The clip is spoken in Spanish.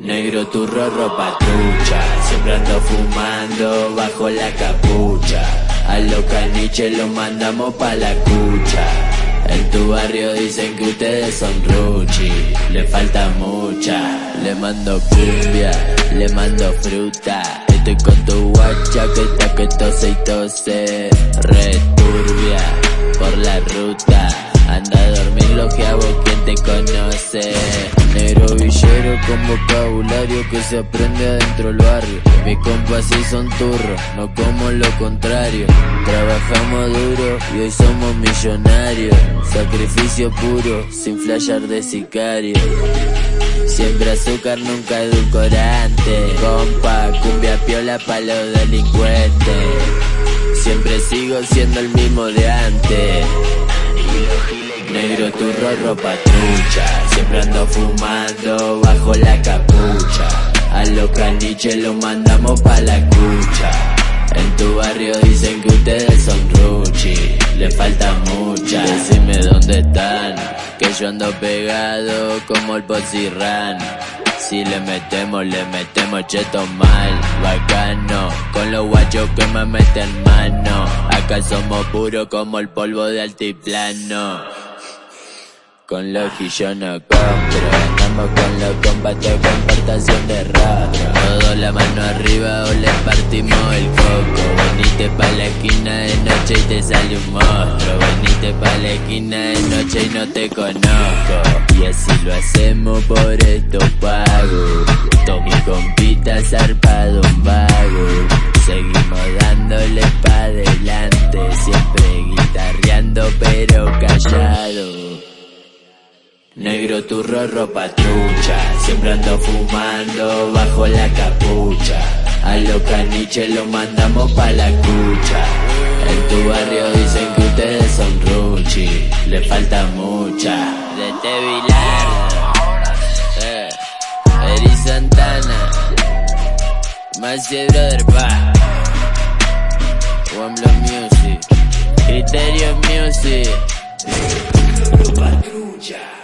Negro turro, ropa trucha, siempre ando fumando bajo la capucha. A los caniches los mandamos pa' la cucha. En tu barrio dicen que ustedes son ruchi, le falta mucha. Le mando cumbia, le mando fruta. Estoy con tu guacha que está tose y tose. Returbia por la ruta. Anda a dormir lo que hago quien te conoce. Negro villero con vocabulario que se aprende adentro del barrio. Mis compas sí son turros, no como lo contrario. Trabajamos duro y hoy somos millonarios. Sacrificio puro, sin flashar de sicario. Siempre azúcar, nunca edulcorante. Compa, cumbia piola pa' los delincuentes. Siempre sigo siendo el mismo de antes. Negro turro, ropa trucha. Siempre ando fumando bajo la capucha. A los caniches los mandamos pa' la cucha. En tu barrio dicen que ustedes son ruchi. Le falta mucha. Decime dónde están. Que yo ando pegado como el Pozirran. Si le metemos, le metemos cheto mal, bacano. Con los guachos que me meten mano. Acá somos puros como el polvo de altiplano. Con lo que yo no compro, andamos con los combates con portación de rostro. Todo la mano arriba o le partimos el coco. Venite pa' la esquina de noche y te sale un monstruo. Venite pa' la esquina de noche y no te conozco. Y así lo hacemos por estos pagos. Todo mi compita zarpado un vago. Seguimos dándole pa' adelante, siempre guitarreando pero callado. Negro turro, ropa trucha, siempre ando fumando bajo la capucha. A los caniches los mandamos pa' la cucha. En tu barrio dicen que ustedes son ruchi, le falta mucha. De este Vilar, eh, Eri Santana, Macie Brother Pa, Block Music, Criterio Music. Ropa trucha.